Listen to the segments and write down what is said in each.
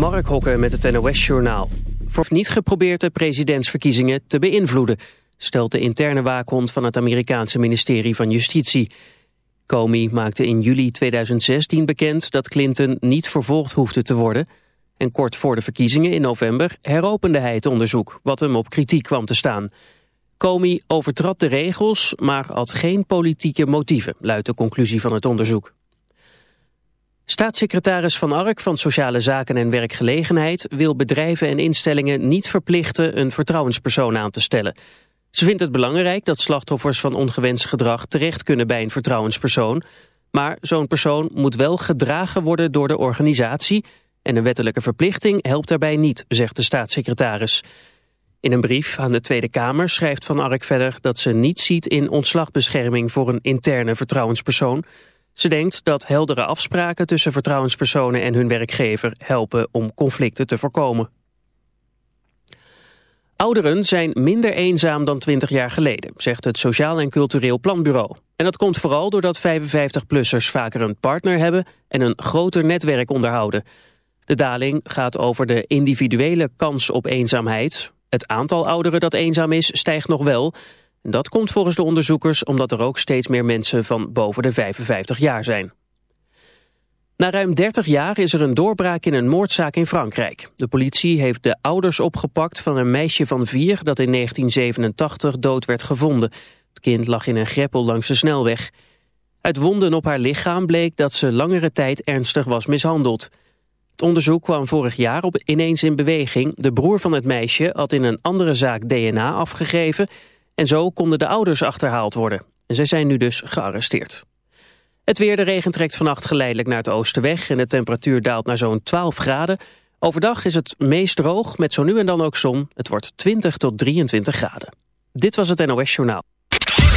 Mark Hokken met het NOS-journaal. Voor niet geprobeerd de presidentsverkiezingen te beïnvloeden... stelt de interne waakhond van het Amerikaanse ministerie van Justitie. Comey maakte in juli 2016 bekend dat Clinton niet vervolgd hoefde te worden... en kort voor de verkiezingen in november heropende hij het onderzoek... wat hem op kritiek kwam te staan. Comey overtrad de regels, maar had geen politieke motieven... luidt de conclusie van het onderzoek. Staatssecretaris Van Ark van Sociale Zaken en Werkgelegenheid wil bedrijven en instellingen niet verplichten een vertrouwenspersoon aan te stellen. Ze vindt het belangrijk dat slachtoffers van ongewenst gedrag terecht kunnen bij een vertrouwenspersoon. Maar zo'n persoon moet wel gedragen worden door de organisatie en een wettelijke verplichting helpt daarbij niet, zegt de staatssecretaris. In een brief aan de Tweede Kamer schrijft Van Ark verder dat ze niet ziet in ontslagbescherming voor een interne vertrouwenspersoon. Ze denkt dat heldere afspraken tussen vertrouwenspersonen en hun werkgever helpen om conflicten te voorkomen. Ouderen zijn minder eenzaam dan 20 jaar geleden, zegt het Sociaal en Cultureel Planbureau. En dat komt vooral doordat 55-plussers vaker een partner hebben en een groter netwerk onderhouden. De daling gaat over de individuele kans op eenzaamheid. Het aantal ouderen dat eenzaam is stijgt nog wel, dat komt volgens de onderzoekers omdat er ook steeds meer mensen van boven de 55 jaar zijn. Na ruim 30 jaar is er een doorbraak in een moordzaak in Frankrijk. De politie heeft de ouders opgepakt van een meisje van vier dat in 1987 dood werd gevonden. Het kind lag in een greppel langs de snelweg. Uit wonden op haar lichaam bleek dat ze langere tijd ernstig was mishandeld. Het onderzoek kwam vorig jaar op ineens in beweging. De broer van het meisje had in een andere zaak DNA afgegeven... En zo konden de ouders achterhaald worden. En zij zijn nu dus gearresteerd. Het weer, de regen trekt vannacht geleidelijk naar het oosten weg... en de temperatuur daalt naar zo'n 12 graden. Overdag is het meest droog, met zo nu en dan ook zon. Het wordt 20 tot 23 graden. Dit was het NOS Journaal.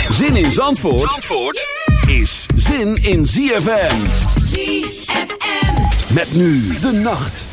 Zin in Zandvoort, Zandvoort is zin in ZFM. ZFM. Met nu de nacht.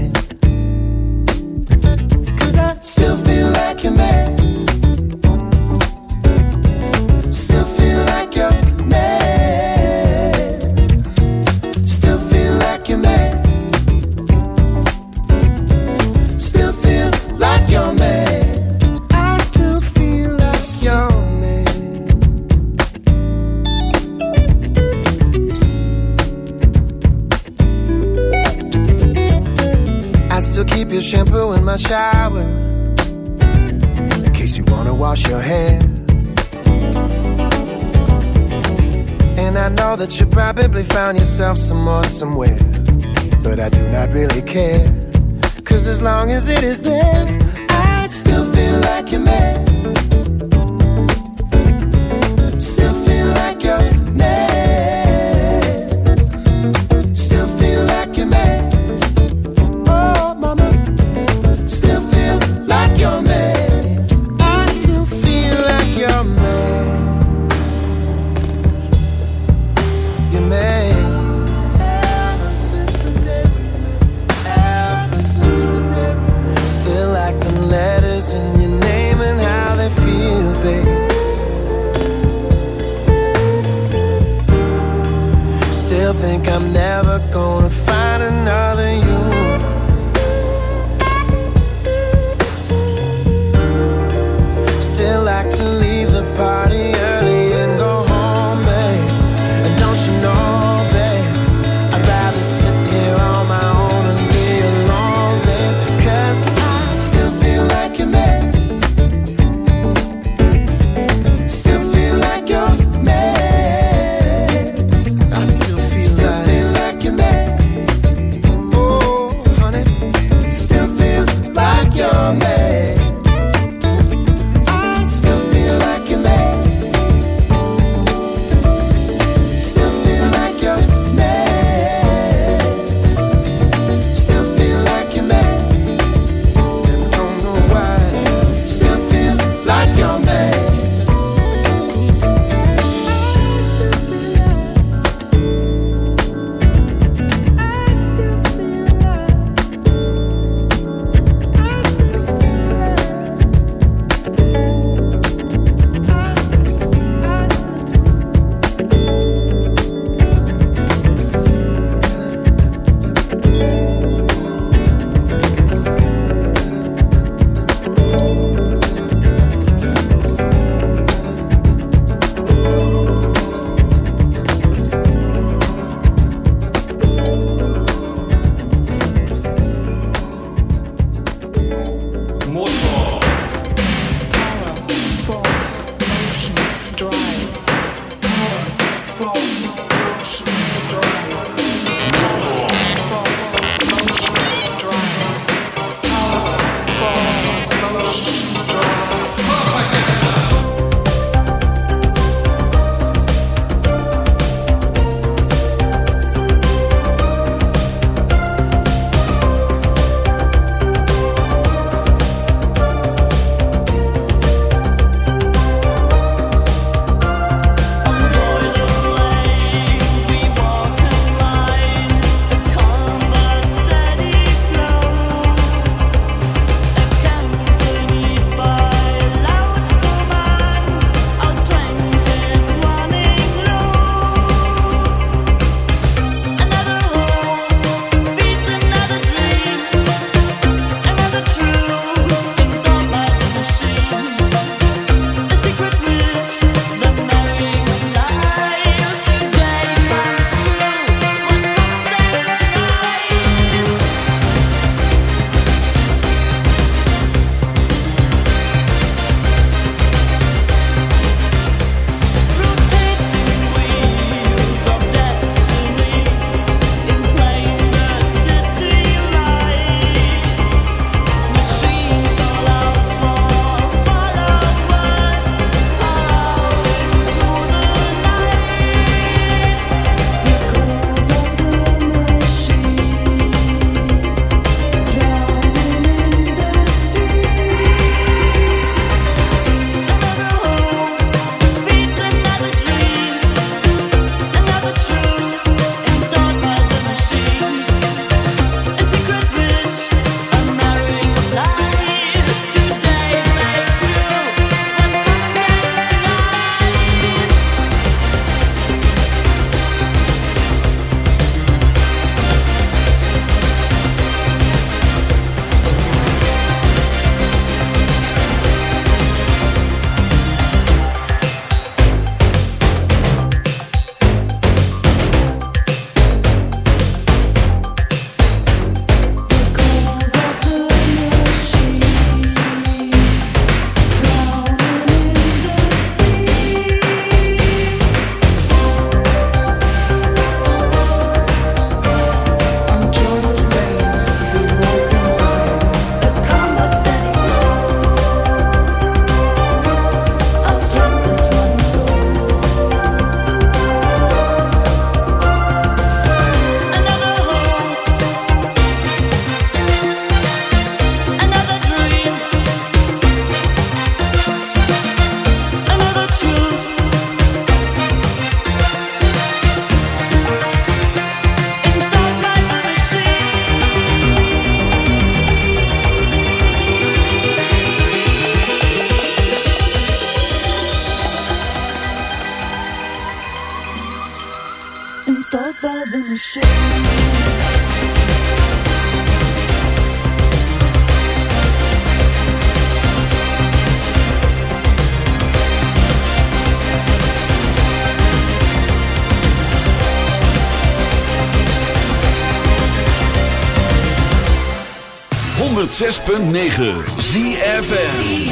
106.9 ZFN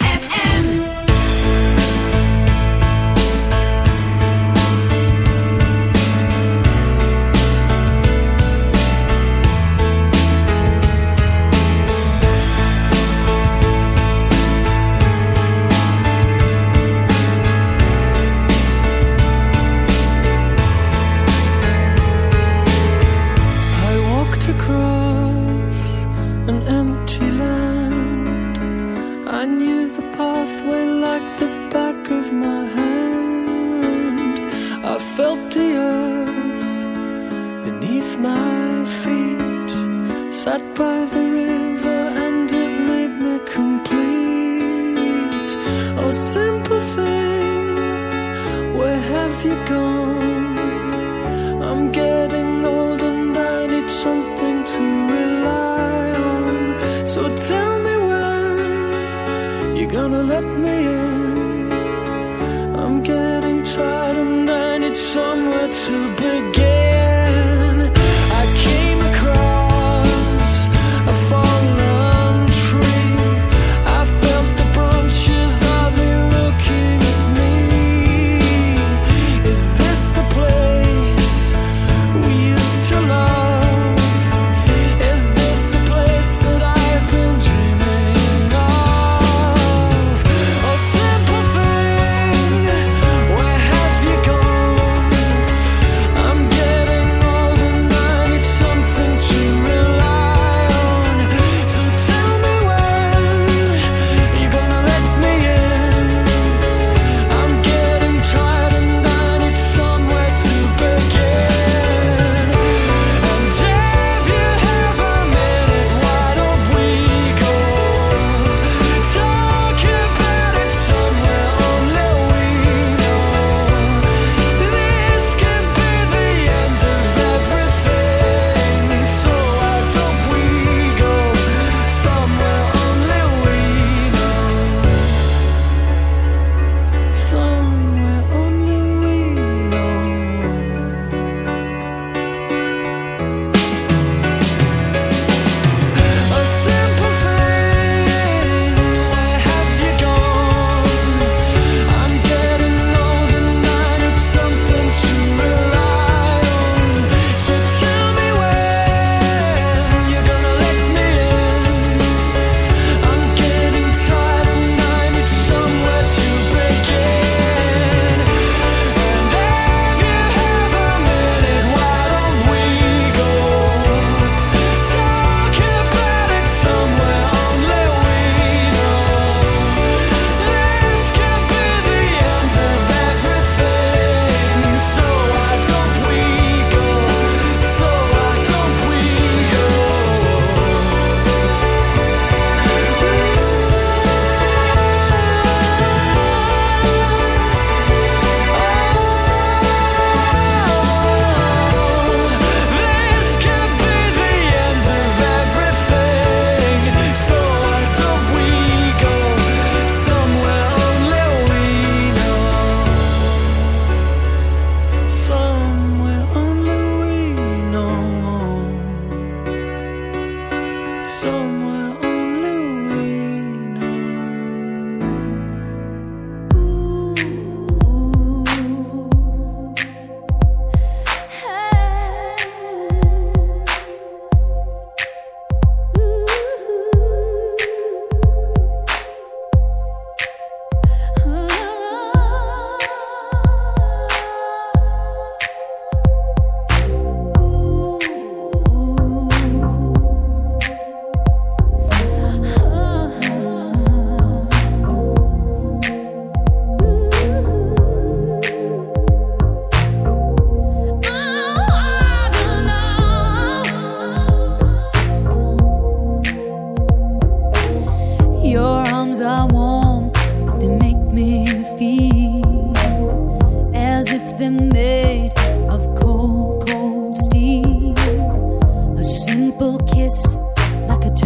So tell me when you're gonna let me in. I'm getting tired and I need somewhere to be.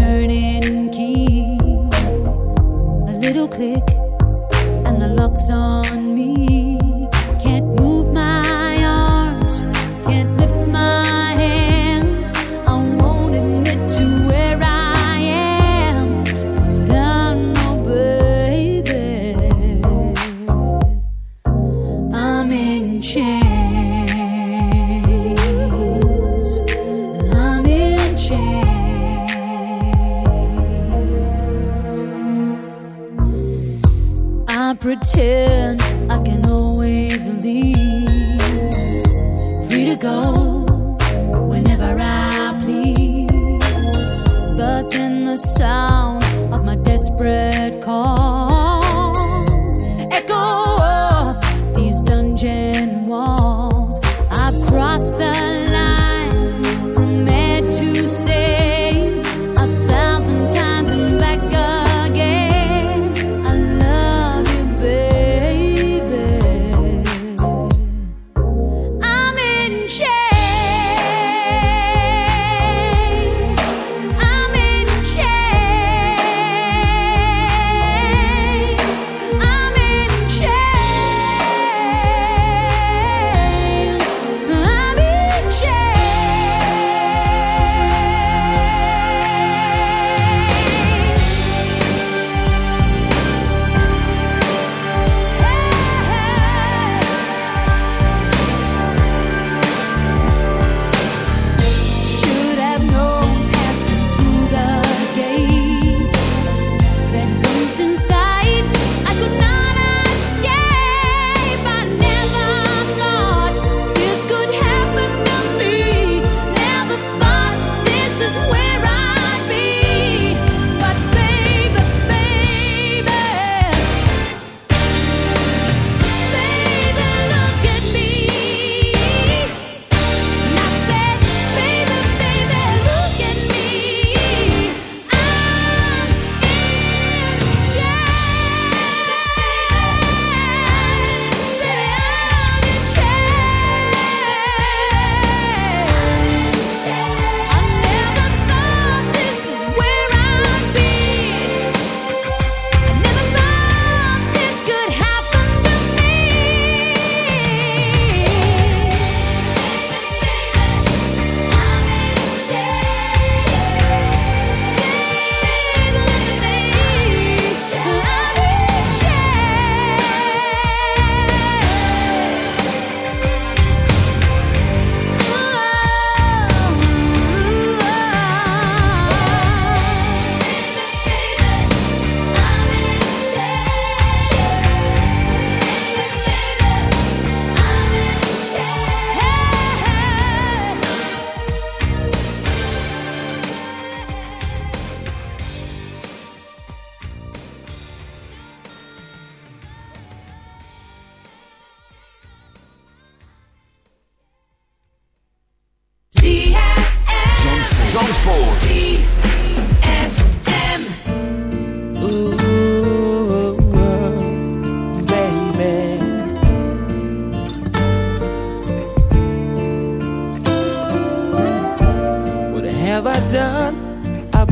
turning key. A little click.